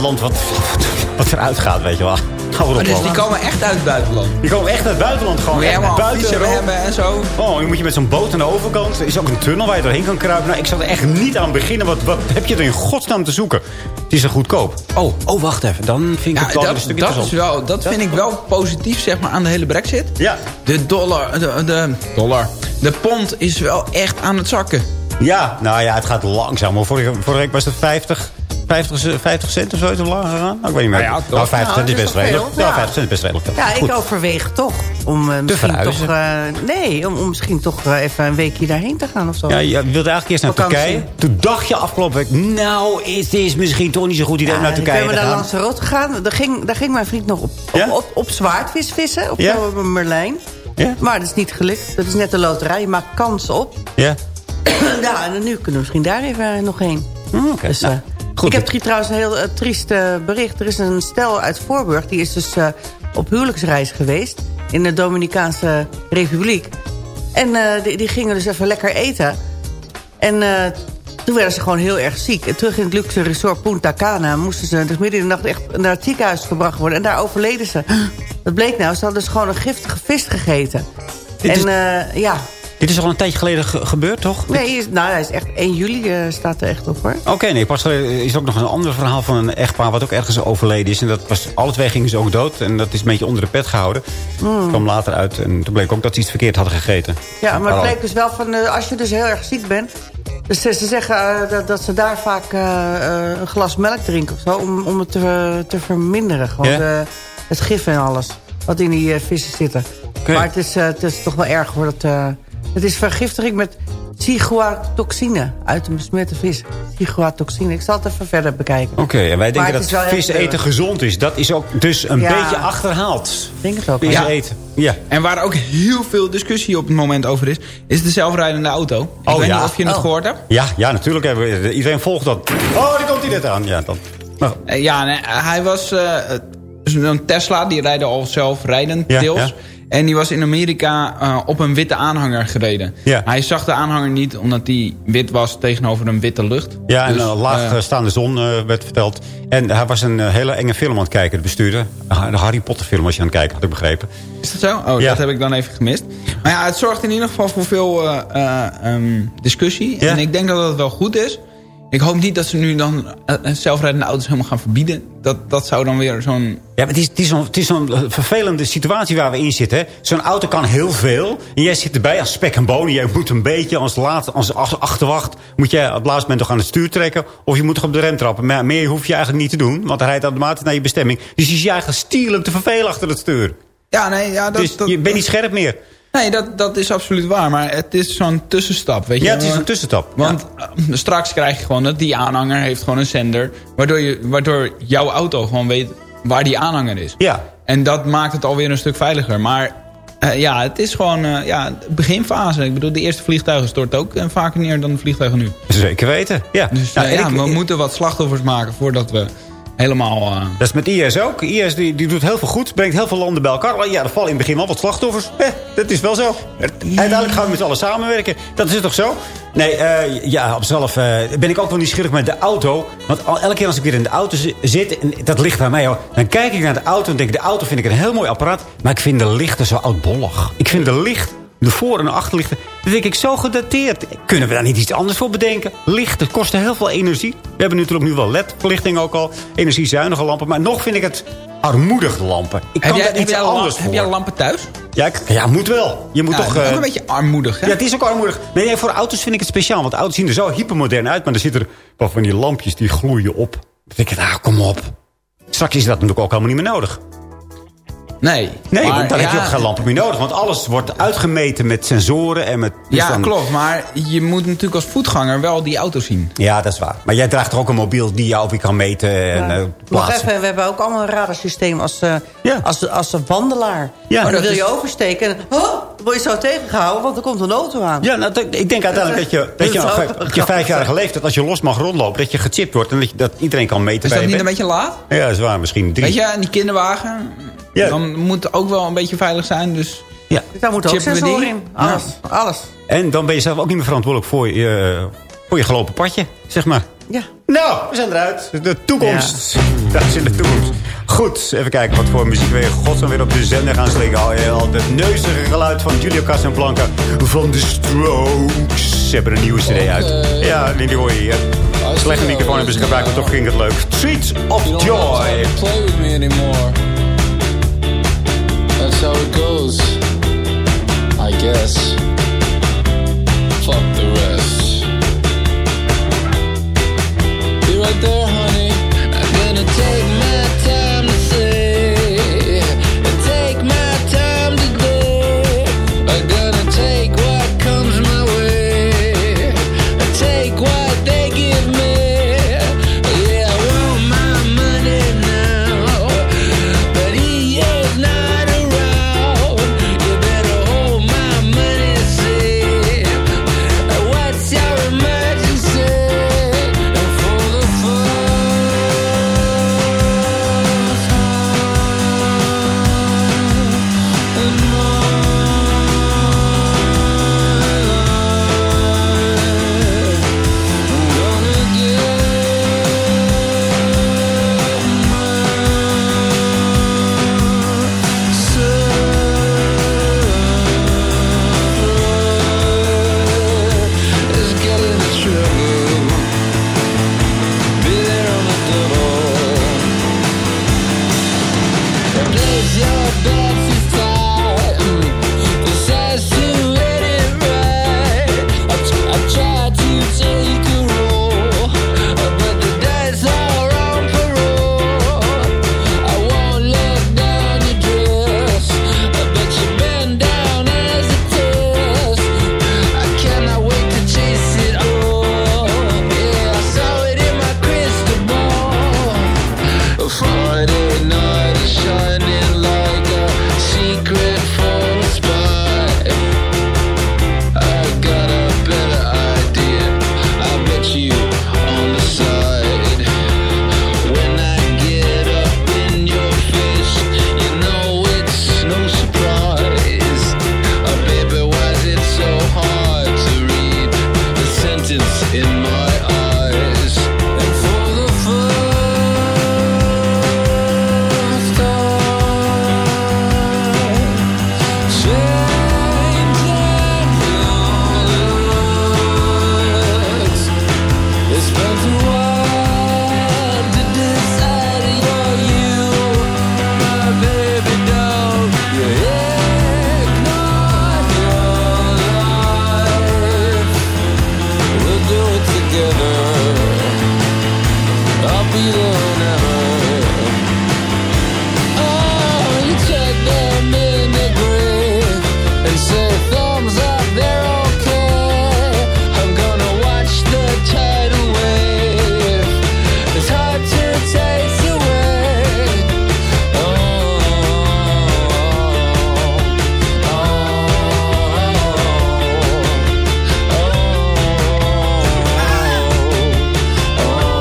Land wat, wat eruit gaat, weet je wel. Hou erop, Oh, dus die komen echt uit het buitenland? Die komen echt uit het buitenland. Gewoon Moet je echt helemaal buiten hebben en zo? Oh, je moet je met zo'n boot aan de overkant. Er is ook een tunnel waar je doorheen kan kruipen. Nou, ik zat er echt niet aan beginnen. Wat, wat heb je er in godsnaam te zoeken? Het is er goedkoop. Oh, oh, wacht even. Dan vind ik Ja, het wel dat, een stuk dat, is wel, dat vind ik wel positief zeg maar, aan de hele brexit. Ja. De dollar, de, de, dollar. De pond is wel echt aan het zakken. Ja, nou ja, het gaat langzaam. Vorige, vorige week was het 50, 50, ce- 50 cent of zo te laag gegaan. Nou, ik weet niet meer. Nou ja, toch. nou, 50 cent is best is redelijk. Ja, Ja. 50 cent is best redelijk. Ja, ik overweeg toch om eh, misschien toch... eh, nee, om, om misschien toch eh, even een weekje daarheen te gaan of zo. Ja, je wilde eigenlijk eerst naar Vakantie. Turkije. Toen dacht je afgelopen week... Nou, is dit misschien toch niet zo'n goed idee om naar ik Turkije ben te naar gaan. Lanzarote gegaan. Daar ging, daar ging mijn vriend nog op, op, Ja? op, op zwaardvis vissen. Op Merlijn. Ja? Maar dat is niet gelukt. Dat is net de loterij. Je maakt kans op. Ja? ja, en nu kunnen we misschien daar even nog heen. Oh, oké. Dus, Nou, goed. ik heb tri- trouwens een heel eh, triest eh, bericht. Er is een stel uit Voorburg. Die is dus eh, op huwelijksreis geweest. In de Dominicaanse Republiek. En die, die gingen dus even lekker eten. En Toen werden ze gewoon heel erg ziek. En terug in het luxe resort Punta Cana... moesten ze dus midden in de nacht echt naar het ziekenhuis gebracht worden. En daar overleden ze. Wat bleek nou? Ze hadden dus gewoon een giftige vis gegeten. Dit en is- ja... Dit is al een tijdje geleden ge- gebeurd, toch? Nee, nou, hij is echt 1 juli eh, staat er echt op, hoor. Oké, nee, pas geleden is ook nog een ander verhaal van een echtpaar... wat ook ergens overleden is. En dat was, alle twee gingen ze ook dood. En dat is een beetje onder de pet gehouden. Mm. kwam later uit. En toen bleek ook dat ze iets verkeerd hadden gegeten. Ja, maar het bleek dus wel van... eh, als je dus heel erg ziek bent... Dus ze, ze zeggen eh, dat, dat ze daar vaak een glas melk drinken of zo... om, om het te, te verminderen. Gewoon het gif en alles. Wat in die vissen zitten. Maar het is, het is toch wel erg hoor. Dat, het is vergiftiging met ciguatoxine uit een besmette vis. Ciguatoxine. Ik zal het even verder bekijken. Oké, en wij denken dat vis eh, eten gezond is. Dat is ook dus een Ja. beetje achterhaald. denk het ook. Vis Ja. eten. Ja. En waar ook heel veel discussie op het moment over is... is de zelfrijdende auto. Ik Oh, weet ja. niet of je het Oh. gehoord hebt. Ja, ja, natuurlijk. hebben we- Iedereen volgt dat. Oh, daar komt hij net aan. Ja, dan. Nou, Eh, ja, nee, hij was eh, een Tesla. Die rijden al zelfrijdend Ja, deels. En die was in Amerika eh, op een witte aanhanger gereden. Ja. Hij zag de aanhanger niet omdat die wit was tegenover een witte lucht. Ja, en Dus, een laag eh, staande zon eh, werd verteld. En hij was een eh, hele enge film aan het kijken, de bestuurder. Ah, De Harry Potter film was je aan het kijken, had ik begrepen. Is dat zo? Oh, Ja. dat heb ik dan even gemist. Maar ja, het zorgt in ieder geval voor veel eh, eh, ehm, discussie. Ja. En ik denk dat het wel goed is. Ik hoop niet dat ze nu dan eh, eh, zelfrijdende auto's helemaal gaan verbieden. Dat, dat zou dan weer zo'n... Ja, maar het is, het is zo'n het is zo'n eh, vervelende situatie waar we in zitten. Zo'n auto kan heel veel. En jij zit erbij als spek en bonen. Jij moet een beetje als, laat, als ach- achterwacht... moet jij op het laatste moment toch aan het stuur trekken. Of je moet toch op de rem trappen. Maar meer hoef je eigenlijk niet te doen. Want hij rijdt automatisch naar je bestemming. Dus je is je eigenlijk stierlijk te vervelen achter het stuur. Ja, nee, ja, dat, dus dat- je bent niet scherp meer. Nee, dat, dat is absoluut waar. Maar het is zo'n tussenstap, weet je. Ja, het is een tussenstap. Want eh, straks krijg je gewoon dat die aanhanger heeft gewoon een zender... Waardoor, je, waardoor jouw auto gewoon weet waar die aanhanger is. Ja. En dat maakt het alweer een stuk veiliger. Maar eh, ja, het is gewoon eh, ja, beginfase. Ik bedoel, de eerste vliegtuigen storten ook vaker neer dan de vliegtuigen nu. Zeker weten, ja. Dus Nou, ja, ik- we moeten wat slachtoffers maken voordat we helemaal... eh, Dat is met IS ook. IS die, die doet heel veel goed. Brengt heel veel landen bij elkaar. Ja, er vallen in het begin wel wat slachtoffers. Eh, dat is wel zo. Uiteindelijk gaan we met z'n allen samenwerken. Dat is toch zo? Nee, eh, ja, op zelf eh, ben ik ook wel nieuwsgierig met de auto. Want al, elke keer als ik weer in de auto zi- zit... en dat ligt aan mij hoor. Dan kijk ik naar de auto en denk ik... de auto vind ik een heel mooi apparaat. Maar ik vind de lichten zo oudbollig. Ik vind de licht... De voor- en de achterlichten, dat denk ik zo gedateerd. Kunnen we daar niet iets anders voor bedenken? Lichten kosten heel veel energie. We hebben natuurlijk nu wel LED-verlichting ook al. Energiezuinige lampen. Maar nog vind ik het armoedig, de lampen. Ik heb kan jij, daar iets anders voor. heb jij lampen thuis? Ja, ik- ja, moet wel. Je moet Ja, toch... dat is ook eh, een beetje armoedig, hè? ja, het is ook armoedig. Nee, nee, voor auto's vind ik het speciaal. Want auto's zien er zo hypermodern uit. Maar er zitten er van die lampjes die gloeien op. Dan denk ik, ah, kom op. Straks is dat natuurlijk ook helemaal niet meer nodig. Nee. Nee, maar want dan heb je ja, ook geen lampen meer nodig. Want alles wordt uitgemeten met sensoren en met... dus Ja, dan- klopt. Maar je moet natuurlijk als voetganger wel die auto zien. Ja, dat is waar. Maar jij draagt toch ook een mobiel die jou weer kan meten en eh, plaatsen? even, we hebben ook allemaal een radarsysteem als, eh, als, als een wandelaar. Ja, maar dan dat wil je is- oversteken en oh, dan word je zo tegengehouden, want er komt een auto aan. Ja, nou, ik denk uiteindelijk dat je, dat je, Dat ook je grappig. vijfjarige leeftijd, als je los mag rondlopen, dat je gechipt wordt en dat, je, dat iedereen kan meten. Is dat je niet een beetje laat? Ja, dat is waar. Misschien drie. Weet je, en die kinderwagen, Ja. dan moet het ook wel een beetje veilig zijn. Dus Ja. Daar moet ook sensoren in. Alles, alles. En dan ben je zelf ook niet meer verantwoordelijk voor je, voor je gelopen padje, zeg maar. Ja. Nou, we zijn eruit. De toekomst. Dat is in de toekomst. Goed, even kijken wat voor muziek we godsnaam weer op de zender gaan slingen. Al, al het neuzige geluid van Julio Casablanca van de Strokes. Ze hebben een nieuwe cd uit. Ja, die hoor je hier. Slechte microfoon hebben ze gebruikt, maar toch ging het leuk. Streets of Joy. play with me anymore. That's how it goes. I guess. Fuck the rest. Be right there, honey.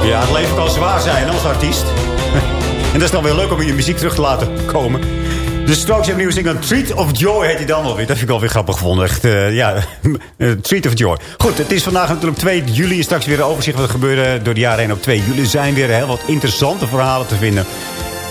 Ja, het leven kan zwaar zijn als artiest. en dat is dan weer leuk om je muziek terug te laten komen. De Strokes hebben nieuwe single Treat of Joy heet hij dan wel weer. Dat vind ik wel weer grappig gevonden. Eh, ja, eh, Treat of Joy. Goed, het is vandaag natuurlijk 2 juli. En straks weer een overzicht wat er gebeurde door de jaren heen op 2 juli. Zijn weer heel wat interessante verhalen te vinden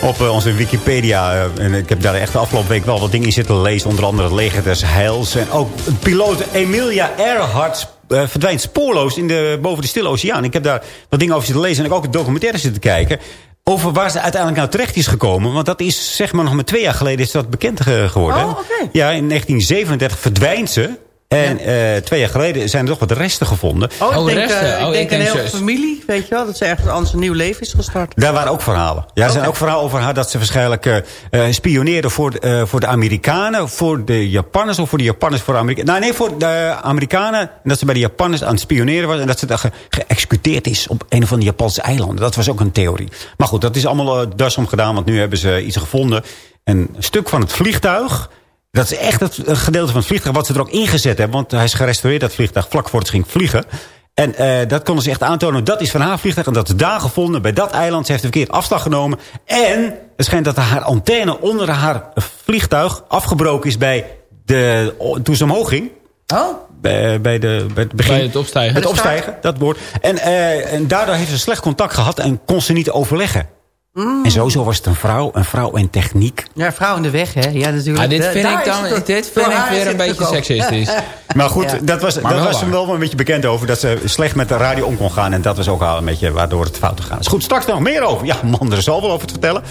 op eh, onze Wikipedia. En ik heb daar echt de afgelopen week wel wat dingen in zitten lezen. Onder andere het leger des heils. En ook piloot Emilia Earhart eh, verdwijnt spoorloos in de, boven de Stille Oceaan. Ik heb daar wat dingen over zitten lezen. En ik ook een documentaire zitten kijken. Over waar ze uiteindelijk nou terecht is gekomen. Want dat is zeg maar nog maar twee jaar geleden is dat bekend ge- geworden. Oh. Ja, in 1937 verdwijnt ze. En eh, twee jaar geleden zijn er toch wat resten gevonden. Oh, ik denk, eh, ik denk een hele familie, weet je wel. Dat ze ergens anders een nieuw leven is gestart. Daar waren ook verhalen. Ja, er zijn ook verhalen over haar dat ze waarschijnlijk eh eh, spioneerde voor, de- eh, voor de Amerikanen, voor de Japanners of voor de Japanners voor de Amerikanen. Nou, nee, voor de Amerikanen. En dat ze bij de Japanners aan het spioneren was en dat ze daar ge- geëxecuteerd is op een of andere Japanse eilanden. Dat was ook een theorie. Maar goed, dat is allemaal uh, das om gedaan, want nu hebben ze iets gevonden. Een stuk van het vliegtuig. Dat is echt het gedeelte van het vliegtuig wat ze er ook ingezet hebben. Want hij is gerestaureerd, dat vliegtuig, vlak voor het ging vliegen. En eh, dat konden ze echt aantonen. Dat is van haar vliegtuig. En dat is daar gevonden, bij dat eiland. Ze heeft een verkeerd afslag genomen. En het schijnt dat haar antenne onder haar vliegtuig afgebroken is bij de, toen ze omhoog ging. Oh? Bij, bij, de, bij het begin. Bij het opstijgen. Het opstijgen, dat woord. En, eh, en daardoor heeft ze slecht contact gehad en kon ze niet overleggen. Mm. En sowieso was het een vrouw, een vrouw en techniek. Ja, vrouw in de weg, hè? Ja, natuurlijk. Ah, dit vind daar ik dan- het- dit vind ik weer een beetje seksistisch. Maar goed, Ja. dat was, Maar dat wel was waar. hem wel een beetje bekend over. Dat ze slecht met de radio om kon gaan. En dat was ook al een beetje waardoor het fout gegaan is. Goed, straks nog meer over. Ja, man, er is al wel over te vertellen.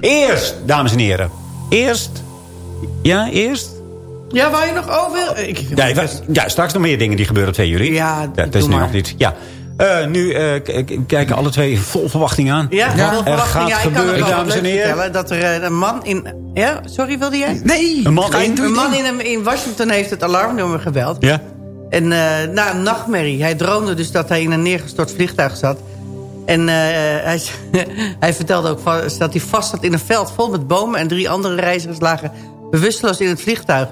Eerst, dames en heren. Eerst. Ja, eerst. Ja, waar je nog over... Ik, Ja, ja, straks nog meer dingen die gebeuren op 2 juli. Ja, dat is nu maar. nog niet. Ja. Eh, nu eh, kijken alle twee vol verwachting aan. Ja, veel er verwachting. Ja, ik kan gebeuren, ook wel dames en heren. vertellen dat er eh, een man in... Ja, sorry, wilde jij? Nee, Een man in- Een man in, in Washington heeft het alarmnummer gebeld. Ja. En eh, na een nachtmerrie. Hij droomde dus dat hij in een neergestort vliegtuig zat. En eh, hij, hij vertelde ook dat hij vast zat in een veld vol met bomen... en drie andere reizigers lagen bewusteloos in het vliegtuig.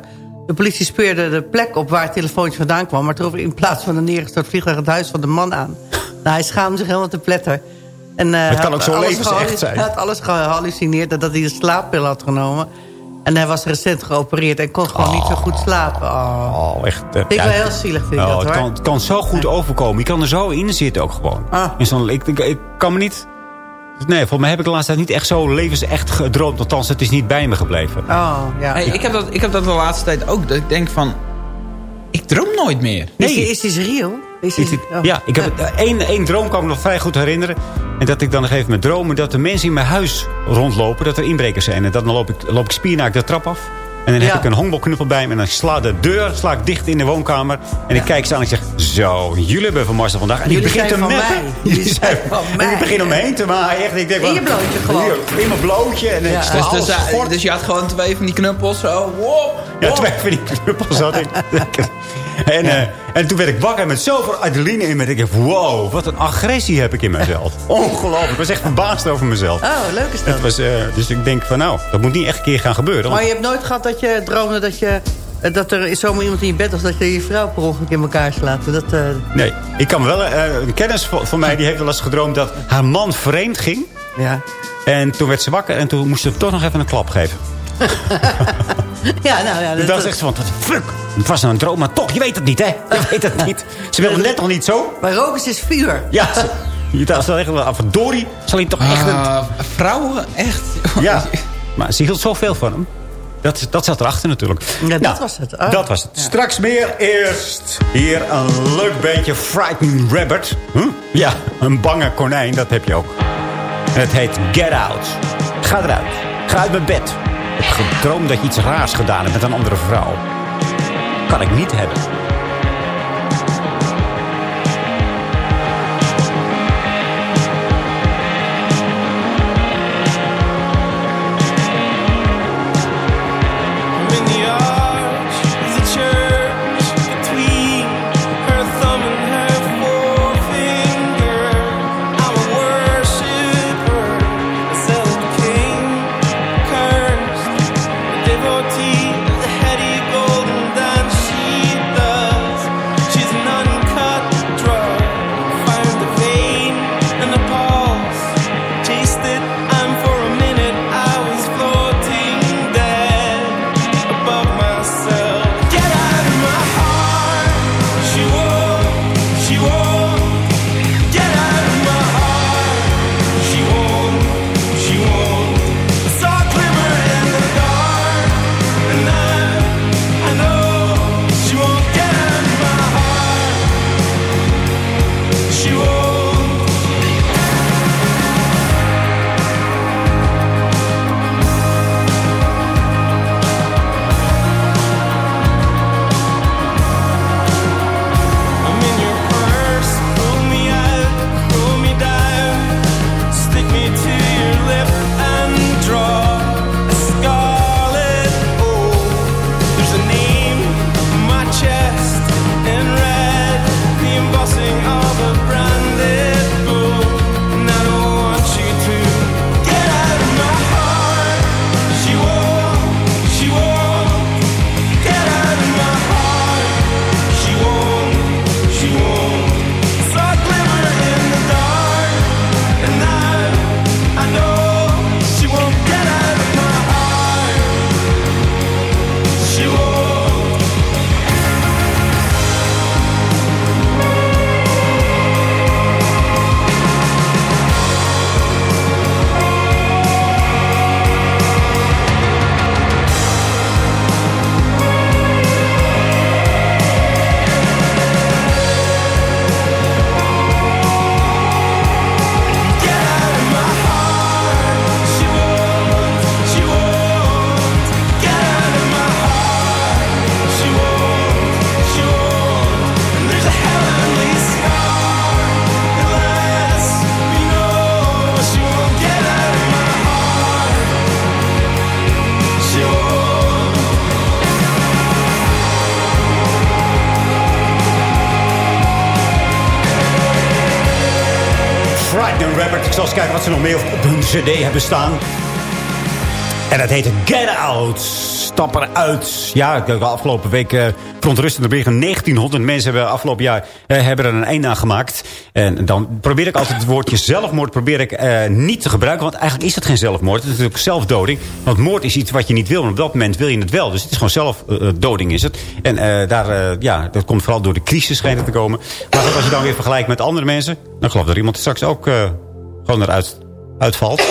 De politie speurde de plek op waar het telefoontje vandaan kwam... maar trof in plaats van een neergestort vliegtuig het huis van de man aan. Nou, hij schaamde zich helemaal te pletter. En, eh, Het kan ook zo levensecht zijn. Hij had alles gehallucineerd dat hij een slaappil had genomen. En hij was recent geopereerd en kon gewoon niet zo goed slapen. Oh. Oh, echt. eh, Vind ik ja, wel heel zielig, vind ik oh, dat, het, hoor. kan, het kan zo goed overkomen. Je kan er zo in zitten ook gewoon. Ah. Ik kan me niet... Nee, volgens mij heb ik de laatste tijd niet echt zo levensecht gedroomd. Althans, het is niet bij me gebleven. Oh, ja. Hey, ik, heb dat, ik heb dat de laatste tijd ook. Dat ik denk van... Ik droom nooit meer. Is, die, is die real? Is Is dit- oh. Ja, ik heb één, één droom kan ik me nog vrij goed herinneren. En dat ik dan nog even met dromen dat de mensen in mijn huis rondlopen. Dat er inbrekers zijn. En dan loop ik, loop ik spiernaak de trap af. En dan Ja. heb ik een honkbalknuppel bij me. En dan sla de deur sla ik dicht in de woonkamer. En ik kijk ze aan en ik zeg... Zo, jullie hebben van Marcel vandaag. En Jullie ik begin zijn te van meppen. mij. Jullie zijn van En mij. ik begin omheen te maaien. Echt, ik denk, In je blootje gewoon. Hier, In mijn blootje. En Ja. Dus, alles dus, eh, dus je had gewoon twee van die knuppels zo. Wow, Ja, twee van die knuppels had ik. en, eh, en toen werd ik wakker met zoveel adrenaline in me. Ik dacht, wow, wat een agressie heb ik in mezelf. Ongelooflijk. Ik was echt verbaasd over mezelf. Oh, leuk is dat. Het was, eh, dus ik denk van nou, dat moet niet echt een keer gaan gebeuren. Maar je hebt nooit gehad dat je droomde dat, je, eh, dat er zomaar iemand in je bed was... dat je je vrouw per ongeluk in elkaar slaat. Dat, Nee, ik kan wel... een kennis van, mij die heeft wel eens gedroomd dat haar man vreemd ging. ja. En toen werd ze wakker en toen moest ze toch nog even een klap geven. ja, nou ja. Dat- ze echt van, wat fuck. Het was nou een droom, maar toch, je weet het niet, hè. Je weet het niet. Ze wilde net nog niet zo. Maar roken is vuur. Ja, ze- je dacht wel echt wel, ah, verdorie, zal hij toch echt een... Ah, vrouwen, echt. Ja, maar ze hield zoveel van hem. Dat, dat zat erachter natuurlijk. Ja, dat Nou, was het. Oh. Dat was het. Straks meer. Eerst hier een leuk beetje Frightened Rabbit. Huh? Ja, een bange konijn, dat heb je ook. En het heet Get Out. Ga eruit. Ga uit mijn bed. Gedroomd dat je iets raars gedaan hebt met een andere vrouw. Kan ik niet hebben. Wat ze nog meer op hun cd hebben staan. En dat heette Get Out. Stap eruit. Ja, ik heb afgelopen week uh, verontrustende berichten. 1900 mensen hebben afgelopen jaar uh, hebben er een einde aan gemaakt. En dan probeer ik altijd het woordje zelfmoord probeer ik, uh, niet te gebruiken. Want eigenlijk is het geen zelfmoord. Het is natuurlijk zelfdoding. Want moord is iets wat je niet wil. Maar op dat moment wil je het wel. Dus het is gewoon zelfdoding is het. En daar, ja, dat komt vooral door de crisis schijnt te komen. Maar als je dan weer vergelijkt met andere mensen. Dan geloof dat iemand straks ook gewoon eruit uitvalt.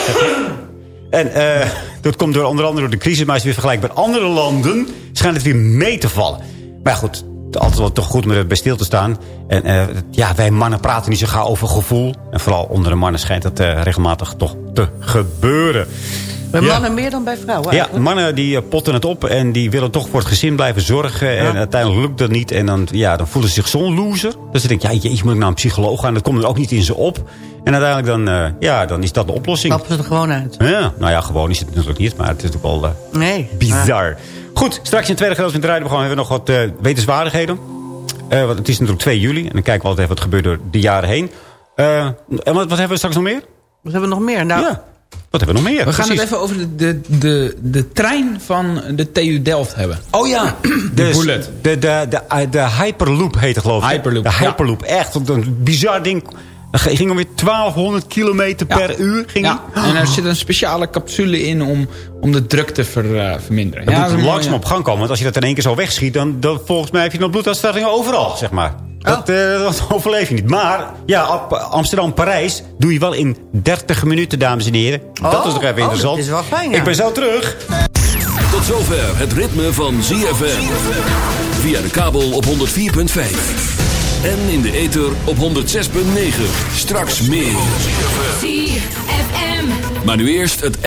En uh, dat komt door, onder andere door de crisis. Maar als weer vergelijkt met andere landen... schijnt het weer mee te vallen. Maar goed, altijd wel toch goed om er bij stil te staan. En uh, ja, wij mannen praten niet zo gauw over gevoel. En vooral onder de mannen schijnt dat uh, regelmatig toch te gebeuren. Bij mannen ja. meer dan bij vrouwen Ja, mannen die potten het op en die willen toch voor het gezin blijven zorgen. Ja. En uiteindelijk lukt dat niet. En dan, ja, dan voelen ze zich zo'n loser. Dus ze denken, ja, jeetje, moet ik naar een psycholoog gaan? Dat komt er ook niet in ze op. En uiteindelijk dan, uh, ja, dan is dat de oplossing. Stappen ze er gewoon uit. Ja, nou ja, gewoon is het natuurlijk niet. Maar het is ook wel uh, nee. bizar. Goed, straks in het tweede gedeelte van het rijden hebben we nog wat uh, wetenswaardigheden. want het is natuurlijk 2 juli. En dan kijken we altijd even wat gebeurt door de jaren heen. en wat, wat hebben we straks nog meer? Wat hebben we nog meer? Nou, ja. Wat hebben we nog meer? We gaan Precies. het even over de, de, de, de trein van de TU Delft hebben. Oh ja. de dus bullet. De, de, de, de Hyperloop heet het geloof ik. Hyperloop. De Hyperloop. Ja. Echt een bizar ding. Hij ging ongeveer 1200 kilometer ja. per uur. Ging ja. En er zit een speciale capsule in om, om de druk te ver, uh, verminderen. Het ja, moet langzaam op gang komen. Want als je dat in één keer zo wegschiet... dan, dan volgens mij heb je nog bloeduitstellingen overal, zeg maar. Dat, oh. uh, dat overleef je niet. Maar ja, Amsterdam-Parijs doe je wel in 30 minuten, dames en heren. Oh. Dat is toch even oh, interessant. Dat is wel fijn, ja. Ik ben zo terug. Tot zover het ritme van ZFM. Via de kabel op 104.5. En in de ether op 106.9. Straks meer. ZFM. Maar nu eerst het